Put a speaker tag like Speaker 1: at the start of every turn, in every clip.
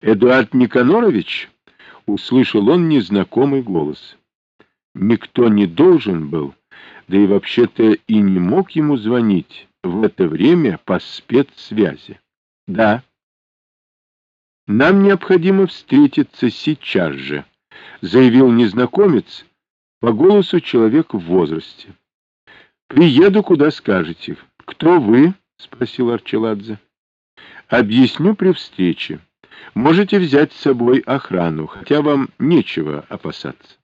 Speaker 1: Эдуард Никанорович? Услышал он незнакомый голос. Никто не должен был, да и вообще-то и не мог ему звонить в это время по спецсвязи. Да. Нам необходимо встретиться сейчас же, заявил незнакомец, по голосу человек в возрасте. Приеду, куда скажете. Кто вы? спросил Арчеладзе. Объясню при встрече. Можете взять с собой охрану, хотя вам нечего опасаться.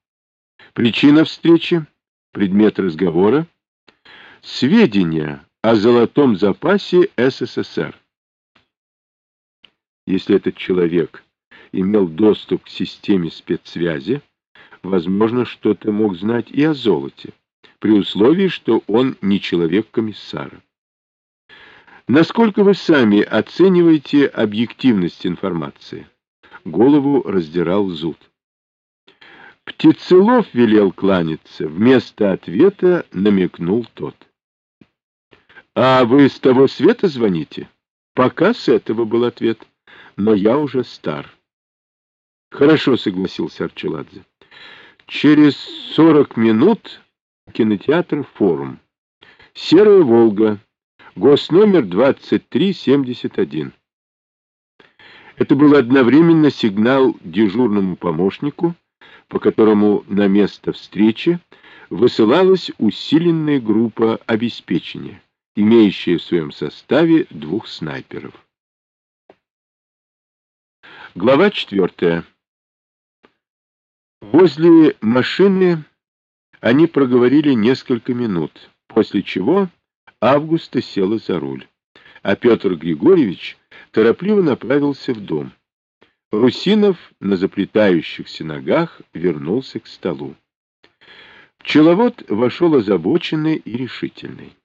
Speaker 1: Причина встречи, предмет разговора, сведения о золотом запасе СССР. Если этот человек имел доступ к системе спецсвязи, возможно, что-то мог знать и о золоте, при условии, что он не человек комиссара. Насколько вы сами оцениваете объективность информации? Голову раздирал зуд. Птицелов велел кланяться, вместо ответа намекнул тот. — А вы с того света звоните? — Пока с этого был ответ, но я уже стар. — Хорошо, — согласился Арчеладзе. — Через сорок минут кинотеатр «Форум». «Серая Волга», госномер 2371. Это был одновременно сигнал дежурному помощнику, по которому на место встречи высылалась усиленная группа обеспечения, имеющая в своем составе двух снайперов. Глава четвертая. Возле машины они проговорили несколько минут, после чего Августа села за руль, а Петр Григорьевич торопливо направился в дом. Русинов на заплетающихся ногах вернулся к столу. Пчеловод вошел озабоченный и решительный.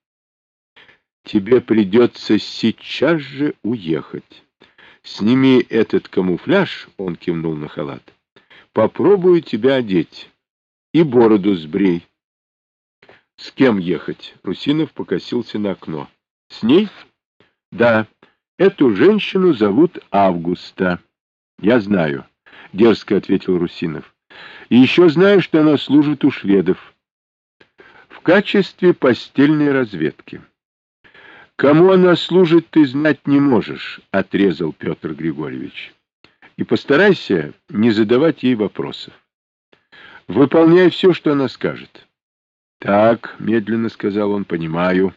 Speaker 1: «Тебе придется сейчас же уехать. Сними этот камуфляж», — он кивнул на халат. «Попробую тебя одеть и бороду сбрей. С кем ехать? Русинов покосился на окно. С ней? Да. Эту женщину зовут Августа. Я знаю, дерзко ответил Русинов. И еще знаю, что она служит у шведов. В качестве постельной разведки. Кому она служит, ты знать не можешь, отрезал Петр Григорьевич. И постарайся не задавать ей вопросов. Выполняй все, что она скажет. — Так, — медленно сказал он, — понимаю.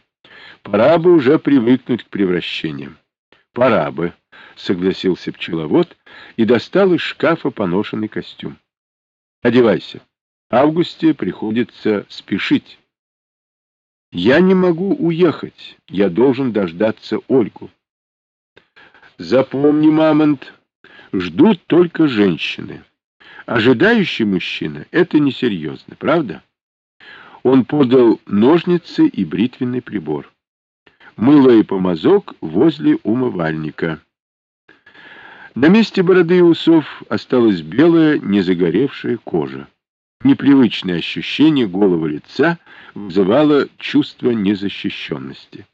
Speaker 1: Пора бы уже привыкнуть к превращениям. — Пора бы, — согласился пчеловод и достал из шкафа поношенный костюм. — Одевайся. Августе приходится спешить. — Я не могу уехать. Я должен дождаться Ольгу. — Запомни, Мамонт, ждут только женщины. Ожидающий мужчина — это несерьезно, правда? Он подал ножницы и бритвенный прибор. Мыло и помазок возле умывальника. На месте бороды и усов осталась белая, незагоревшая кожа. Непривычное ощущение голого лица вызывало чувство незащищенности.